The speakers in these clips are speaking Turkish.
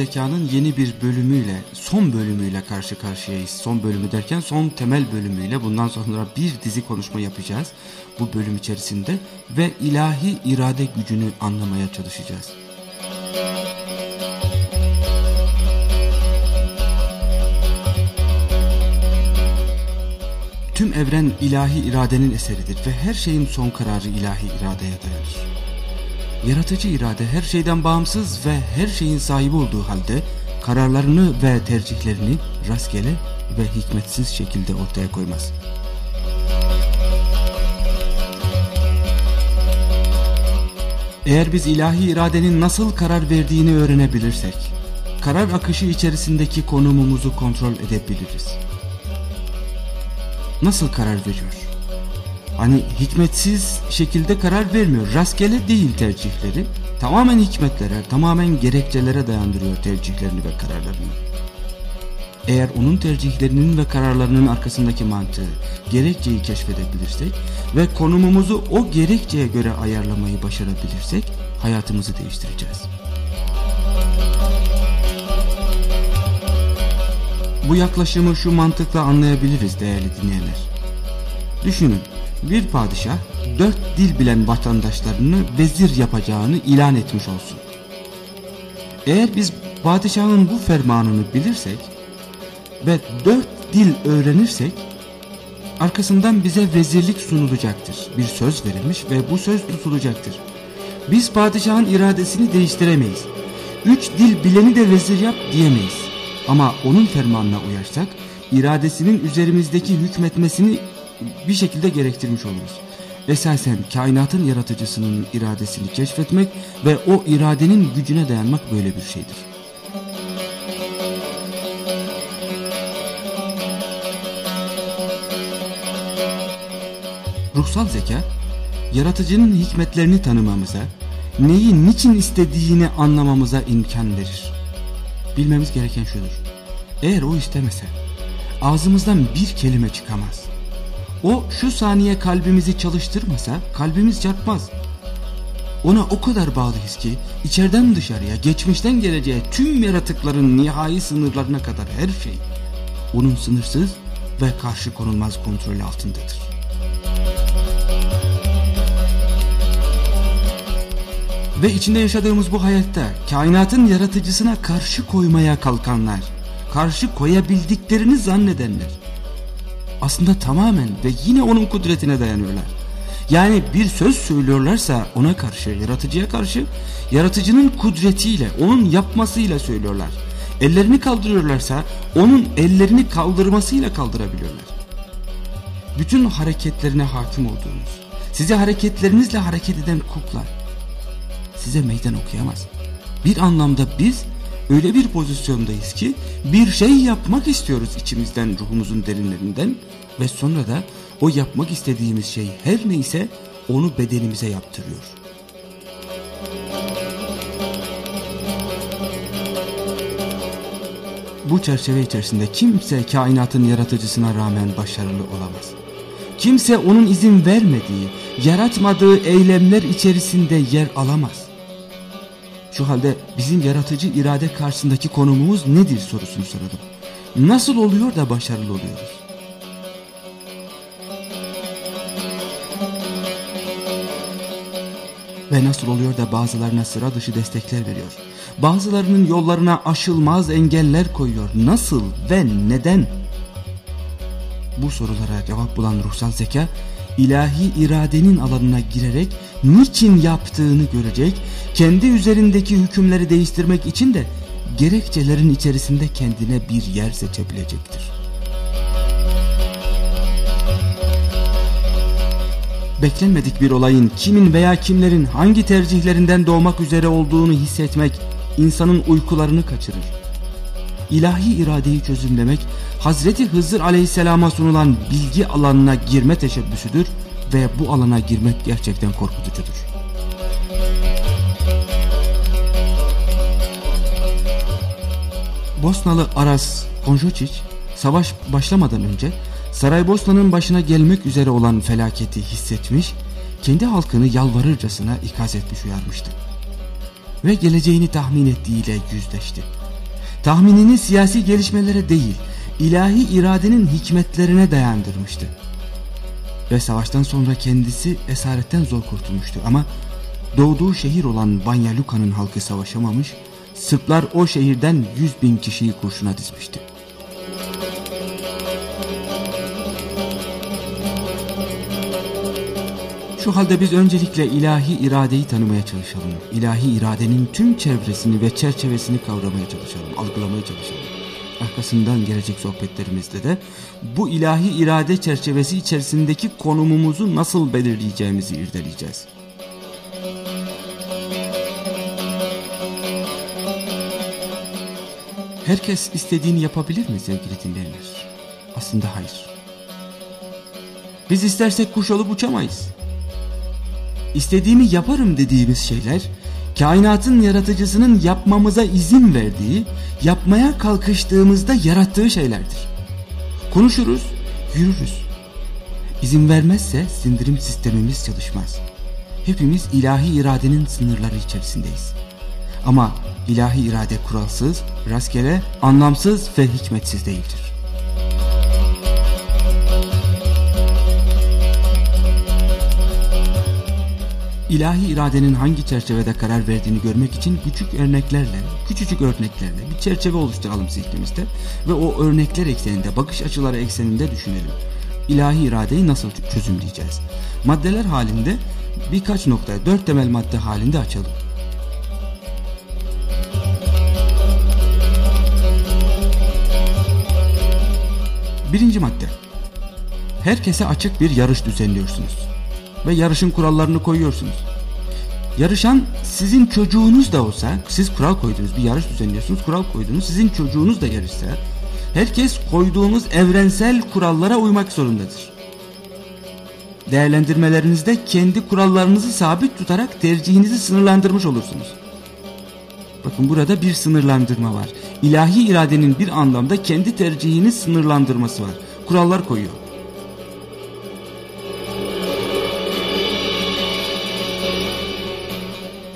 Zeka'nın yeni bir bölümüyle, son bölümüyle karşı karşıyayız. Son bölümü derken son temel bölümüyle bundan sonra bir dizi konuşma yapacağız bu bölüm içerisinde ve ilahi irade gücünü anlamaya çalışacağız. Tüm evren ilahi iradenin eseridir ve her şeyin son kararı ilahi iradeye dayanır. Yaratıcı irade her şeyden bağımsız ve her şeyin sahibi olduğu halde kararlarını ve tercihlerini rastgele ve hikmetsiz şekilde ortaya koymaz. Eğer biz ilahi iradenin nasıl karar verdiğini öğrenebilirsek, karar akışı içerisindeki konumumuzu kontrol edebiliriz. Nasıl karar veriyor? Hani hikmetsiz şekilde karar vermiyor. Rastgele değil tercihleri. Tamamen hikmetlere, tamamen gerekçelere dayandırıyor tercihlerini ve kararlarını. Eğer onun tercihlerinin ve kararlarının arkasındaki mantığı, gerekçeyi keşfedebilirsek ve konumumuzu o gerekçeye göre ayarlamayı başarabilirsek hayatımızı değiştireceğiz. Bu yaklaşımı şu mantıkla anlayabiliriz değerli dinleyenler. Düşünün bir padişah dört dil bilen vatandaşlarını vezir yapacağını ilan etmiş olsun. Eğer biz padişahın bu fermanını bilirsek ve dört dil öğrenirsek arkasından bize vezirlik sunulacaktır. Bir söz verilmiş ve bu söz tutulacaktır. Biz padişahın iradesini değiştiremeyiz. Üç dil bileni de vezir yap diyemeyiz. Ama onun fermanına uyarsak iradesinin üzerimizdeki hükmetmesini bir şekilde gerektirmiş oluruz. Esasen kainatın yaratıcısının iradesini keşfetmek ve o iradenin gücüne dayanmak böyle bir şeydir. Ruhsal zeka, yaratıcının hikmetlerini tanımamıza, neyi niçin istediğini anlamamıza imkan verir. Bilmemiz gereken şudur. Eğer o istemese, ağzımızdan bir kelime çıkamaz. O şu saniye kalbimizi çalıştırmasa kalbimiz çarpmaz. Ona o kadar bağlıyız ki içeriden dışarıya, geçmişten geleceğe tüm yaratıkların nihai sınırlarına kadar her şey onun sınırsız ve karşı konulmaz kontrolü altındadır. Ve içinde yaşadığımız bu hayatta kainatın yaratıcısına karşı koymaya kalkanlar, karşı koyabildiklerini zannedenler, aslında tamamen ve yine onun kudretine dayanıyorlar. Yani bir söz söylüyorlarsa ona karşı, yaratıcıya karşı, yaratıcının kudretiyle, onun yapmasıyla söylüyorlar. Ellerini kaldırıyorlarsa onun ellerini kaldırmasıyla kaldırabiliyorlar. Bütün hareketlerine hakim olduğunuz, size hareketlerinizle hareket eden kukla size meydan okuyamaz. Bir anlamda biz öyle bir pozisyondayız ki bir şey yapmak istiyoruz içimizden, ruhumuzun derinlerinden ve sonra da o yapmak istediğimiz şey her neyse onu bedenimize yaptırıyor. Bu çerçeve içerisinde kimse kainatın yaratıcısına rağmen başarılı olamaz. Kimse onun izin vermediği, yaratmadığı eylemler içerisinde yer alamaz. Şu halde bizim yaratıcı irade karşısındaki konumumuz nedir sorusunu soralım. Nasıl oluyor da başarılı oluyoruz? Ve nasıl oluyor da bazılarına sıra dışı destekler veriyor? Bazılarının yollarına aşılmaz engeller koyuyor. Nasıl ve neden? Bu sorulara cevap bulan ruhsal zeka ilahi iradenin alanına girerek niçin yaptığını görecek, kendi üzerindeki hükümleri değiştirmek için de gerekçelerin içerisinde kendine bir yer seçebilecektir. Beklenmedik bir olayın kimin veya kimlerin hangi tercihlerinden doğmak üzere olduğunu hissetmek insanın uykularını kaçırır. İlahi iradeyi çözümlemek Hazreti Hızır aleyhisselama sunulan bilgi alanına girme teşebbüsüdür ve bu alana girmek gerçekten korkutucudur. Bosnalı Aras Konjoçiç savaş başlamadan önce Saraybosna'nın başına gelmek üzere olan felaketi hissetmiş, kendi halkını yalvarırcasına ikaz etmiş uyarmıştı. ve geleceğini tahmin ettiğiyle yüzleşti. Tahminini siyasi gelişmelere değil, ilahi iradenin hikmetlerine dayandırmıştı. Ve savaştan sonra kendisi esaretten zor kurtulmuştu ama doğduğu şehir olan Banya Luka'nın halkı savaşamamış, Sırplar o şehirden yüz bin kişiyi kurşuna dizmişti. Şu halde biz öncelikle ilahi iradeyi tanımaya çalışalım. İlahi iradenin tüm çevresini ve çerçevesini kavramaya çalışalım, algılamaya çalışalım. Arkasından gelecek sohbetlerimizde de bu ilahi irade çerçevesi içerisindeki konumumuzu nasıl belirleyeceğimizi irdeleyeceğiz. Herkes istediğini yapabilir mi sevgili dinleyenler? Aslında hayır. Biz istersek kuş olup uçamayız. İstediğimi yaparım dediğimiz şeyler kainatın yaratıcısının yapmamıza izin verdiği, yapmaya kalkıştığımızda yarattığı şeylerdir. Konuşuruz, yürürüz. İzin vermezse sindirim sistemimiz çalışmaz. Hepimiz ilahi iradenin sınırları içerisindeyiz. Ama ilahi irade kuralsız, rastgele, anlamsız ve hikmetsiz değildir. İlahi iradenin hangi çerçevede karar verdiğini görmek için küçük örneklerle, küçücük örneklerle bir çerçeve oluşturalım zihnimizde ve o örnekler ekseninde, bakış açıları ekseninde düşünelim. İlahi iradeyi nasıl çözümleyeceğiz? Maddeler halinde birkaç noktaya, dört temel madde halinde açalım. Birinci madde. Herkese açık bir yarış düzenliyorsunuz. Ve yarışın kurallarını koyuyorsunuz. Yarışan sizin çocuğunuz da olsa, siz kural koydunuz, bir yarış düzenliyorsunuz, kural koydunuz, sizin çocuğunuz da yarışsa, herkes koyduğunuz evrensel kurallara uymak zorundadır. Değerlendirmelerinizde kendi kurallarınızı sabit tutarak tercihinizi sınırlandırmış olursunuz. Bakın burada bir sınırlandırma var. İlahi iradenin bir anlamda kendi tercihini sınırlandırması var. Kurallar koyuyor.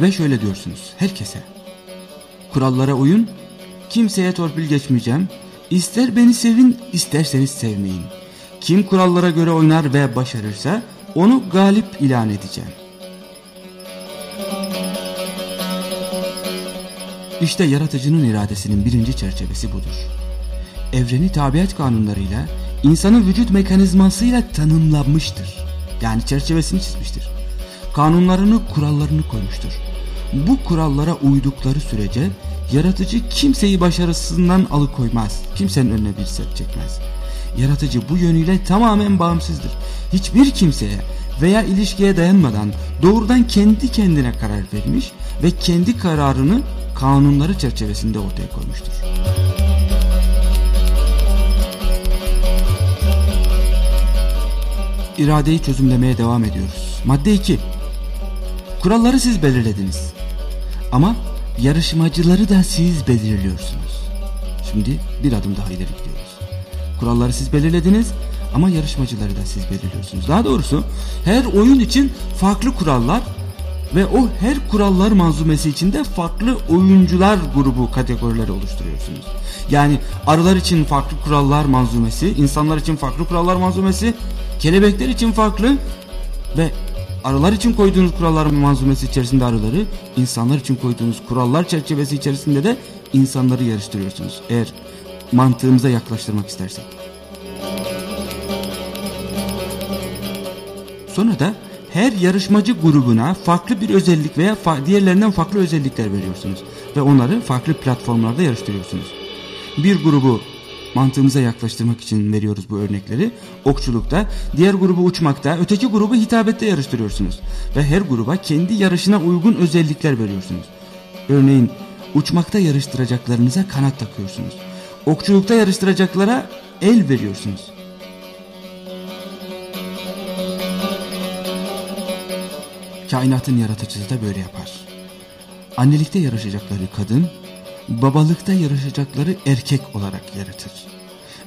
Ve şöyle diyorsunuz herkese. Kurallara uyun, kimseye torpil geçmeyeceğim. İster beni sevin, isterseniz sevmeyin. Kim kurallara göre oynar ve başarırsa onu galip ilan edeceğim. İşte yaratıcının iradesinin birinci çerçevesi budur. Evreni tabiat kanunlarıyla, insanın vücut mekanizmasıyla tanımlanmıştır. Yani çerçevesini çizmiştir. Kanunlarını, kurallarını koymuştur. Bu kurallara uydukları sürece yaratıcı kimseyi başarısından alıkoymaz. Kimsenin önüne bir set çekmez. Yaratıcı bu yönüyle tamamen bağımsızdır. Hiçbir kimseye veya ilişkiye dayanmadan doğrudan kendi kendine karar vermiş ve kendi kararını kanunları çerçevesinde ortaya koymuştur. İradeyi çözümlemeye devam ediyoruz. Madde 2. Kuralları siz belirlediniz. Ama yarışmacıları da siz belirliyorsunuz. Şimdi bir adım daha ileri gidiyoruz. Kuralları siz belirlediniz ama yarışmacıları da siz belirliyorsunuz. Daha doğrusu her oyun için farklı kurallar ve o her kurallar manzumesi içinde farklı oyuncular grubu kategorileri oluşturuyorsunuz. Yani arılar için farklı kurallar manzumesi, insanlar için farklı kurallar manzumesi, kelebekler için farklı ve arılar için koyduğunuz kurallar manzumesi içerisinde arıları, insanlar için koyduğunuz kurallar çerçevesi içerisinde de insanları yarıştırıyorsunuz. Eğer mantığımıza yaklaştırmak istersek. Sonra da her yarışmacı grubuna farklı bir özellik veya fa diğerlerinden farklı özellikler veriyorsunuz. Ve onları farklı platformlarda yarıştırıyorsunuz. Bir grubu mantığımıza yaklaştırmak için veriyoruz bu örnekleri. Okçulukta, diğer grubu uçmakta, öteki grubu hitabette yarıştırıyorsunuz. Ve her gruba kendi yarışına uygun özellikler veriyorsunuz. Örneğin uçmakta yarıştıracaklarınıza kanat takıyorsunuz. Okçulukta yarıştıracaklara el veriyorsunuz. Kainatın yaratıcısı da böyle yapar. Annelikte yarışacakları kadın, babalıkta yarışacakları erkek olarak yaratır.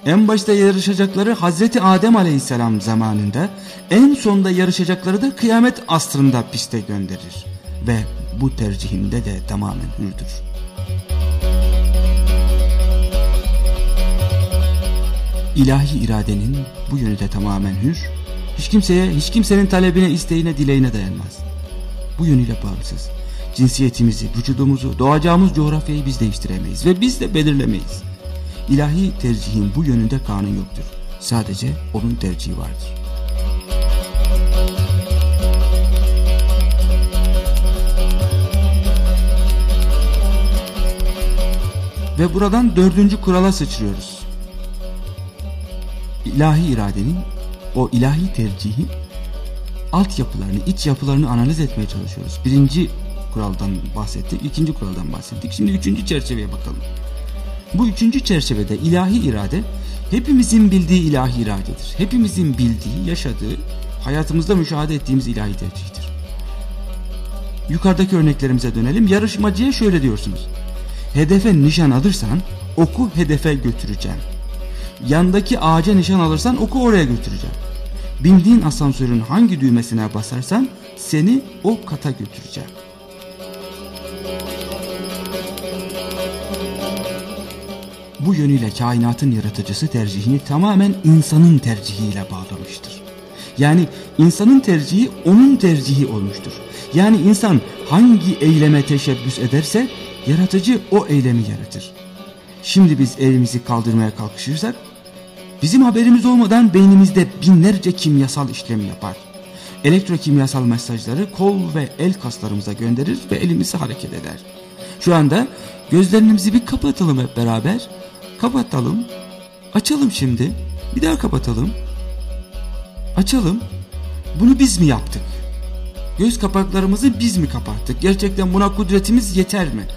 En başta yarışacakları Hazreti Adem Aleyhisselam zamanında, en sonda yarışacakları da kıyamet astrında piste gönderir. Ve bu tercihinde de tamamen hürdür. İlahi iradenin bu yönü de tamamen hür, hiç kimseye, hiç kimsenin talebine, isteğine, dileğine dayanmaz. Bu yönüyle bağımsız. Cinsiyetimizi, vücudumuzu, doğacağımız coğrafyayı biz değiştiremeyiz ve biz de belirlemeyiz. İlahi tercihin bu yönünde kanun yoktur. Sadece onun tercihi vardır. Ve buradan dördüncü kurala sıçrıyoruz. İlahi iradenin, o ilahi tercihi altyapılarını, iç yapılarını analiz etmeye çalışıyoruz. Birinci kuraldan bahsettik, ikinci kuraldan bahsettik. Şimdi üçüncü çerçeveye bakalım. Bu üçüncü çerçevede ilahi irade hepimizin bildiği ilahi iradedir. Hepimizin bildiği, yaşadığı, hayatımızda müşahede ettiğimiz ilahi tercihtir. Yukarıdaki örneklerimize dönelim. Yarışmacıya şöyle diyorsunuz. Hedefe nişan alırsan oku hedefe götüreceğim. Yandaki ağaca nişan alırsan oku oraya götüreceğim. Bindiğin asansörün hangi düğmesine basarsan seni o kata götüreceğim. Bu yönüyle kainatın yaratıcısı tercihini tamamen insanın tercihiyle bağlamıştır. Yani insanın tercihi onun tercihi olmuştur. Yani insan hangi eyleme teşebbüs ederse yaratıcı o eylemi yaratır. Şimdi biz elimizi kaldırmaya kalkışırsak bizim haberimiz olmadan beynimizde binlerce kimyasal işlem yapar. Elektrokimyasal mesajları kol ve el kaslarımıza gönderir ve elimizi hareket eder. Şu anda gözlerimizi bir kapatalım hep beraber. Kapatalım. Açalım şimdi. Bir daha kapatalım. Açalım. Bunu biz mi yaptık? Göz kapaklarımızı biz mi kapattık? Gerçekten buna kudretimiz yeter mi?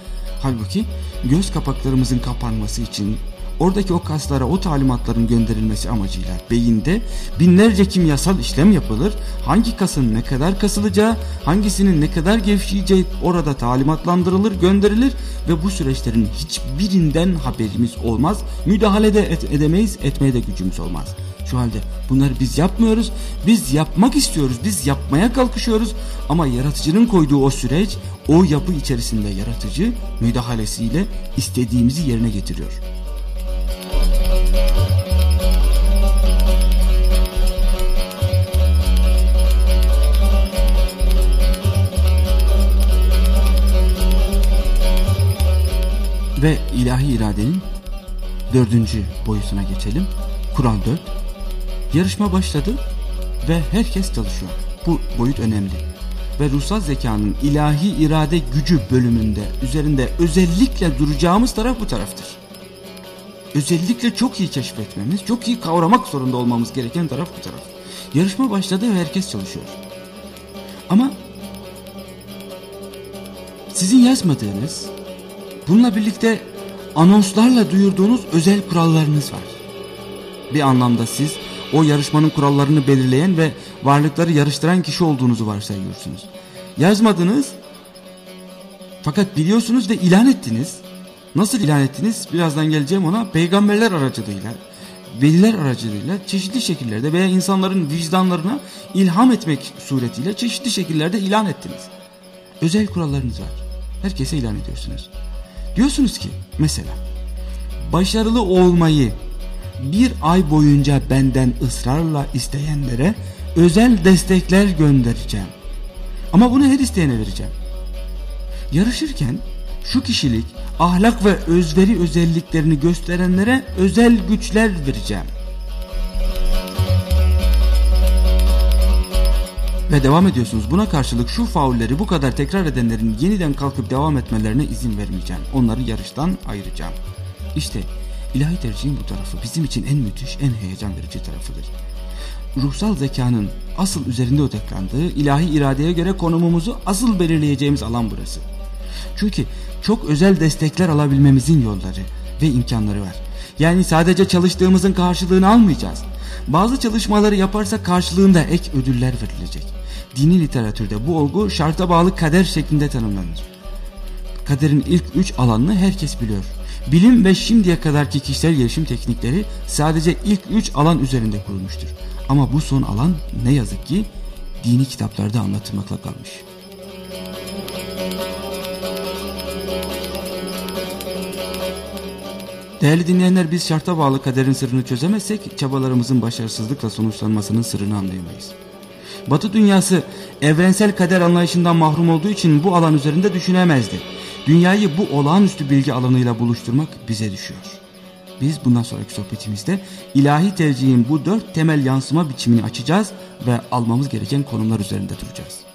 Halbuki göz kapaklarımızın kapanması için oradaki o kaslara o talimatların gönderilmesi amacıyla beyinde binlerce kimyasal işlem yapılır. Hangi kasın ne kadar kasılacağı, hangisinin ne kadar gevşeyeceği orada talimatlandırılır, gönderilir ve bu süreçlerin hiçbirinden haberimiz olmaz. Müdahale de et edemeyiz, etmeye de gücümüz olmaz. Şu halde bunları biz yapmıyoruz. Biz yapmak istiyoruz. Biz yapmaya kalkışıyoruz. Ama yaratıcının koyduğu o süreç o yapı içerisinde yaratıcı müdahalesiyle istediğimizi yerine getiriyor. Ve ilahi iradenin dördüncü boyutuna geçelim. Kural 4. Yarışma başladı ve herkes çalışıyor. Bu boyut önemli. Ve ruhsal zekanın ilahi irade gücü bölümünde üzerinde özellikle duracağımız taraf bu taraftır. Özellikle çok iyi keşfetmemiz, çok iyi kavramak zorunda olmamız gereken taraf bu taraf. Yarışma başladı ve herkes çalışıyor. Ama sizin yazmadığınız, bununla birlikte anonslarla duyurduğunuz özel kurallarınız var. Bir anlamda siz o yarışmanın kurallarını belirleyen ve varlıkları yarıştıran kişi olduğunuzu varsayıyorsunuz. Yazmadınız fakat biliyorsunuz ve ilan ettiniz. Nasıl ilan ettiniz? Birazdan geleceğim ona. Peygamberler aracılığıyla, veliler aracılığıyla çeşitli şekillerde veya insanların vicdanlarına ilham etmek suretiyle çeşitli şekillerde ilan ettiniz. Özel kurallarınız var. Herkese ilan ediyorsunuz. Diyorsunuz ki mesela başarılı olmayı bir ay boyunca benden ısrarla isteyenlere özel destekler göndereceğim. Ama bunu her isteyene vereceğim. Yarışırken şu kişilik, ahlak ve özveri özelliklerini gösterenlere özel güçler vereceğim. Ve devam ediyorsunuz. Buna karşılık şu faulleri bu kadar tekrar edenlerin yeniden kalkıp devam etmelerine izin vermeyeceğim. Onları yarıştan ayıracağım. İşte ilahi tercihin bu tarafı bizim için en müthiş, en heyecan verici tarafıdır. Ruhsal zekanın asıl üzerinde odaklandığı ilahi iradeye göre konumumuzu asıl belirleyeceğimiz alan burası. Çünkü çok özel destekler alabilmemizin yolları ve imkanları var. Yani sadece çalıştığımızın karşılığını almayacağız. Bazı çalışmaları yaparsak karşılığında ek ödüller verilecek. Dini literatürde bu olgu şarta bağlı kader şeklinde tanımlanır. Kaderin ilk üç alanını herkes biliyor. Bilim ve şimdiye kadarki kişisel gelişim teknikleri sadece ilk üç alan üzerinde kurulmuştur. Ama bu son alan ne yazık ki dini kitaplarda anlatılmakla kalmış. Değerli dinleyenler biz şarta bağlı kaderin sırrını çözemezsek çabalarımızın başarısızlıkla sonuçlanmasının sırrını anlayamayız. Batı dünyası evrensel kader anlayışından mahrum olduğu için bu alan üzerinde düşünemezdi. Dünyayı bu olağanüstü bilgi alanıyla buluşturmak bize düşüyor. Biz bundan sonraki sohbetimizde ilahi tercihin bu dört temel yansıma biçimini açacağız ve almamız gereken konumlar üzerinde duracağız.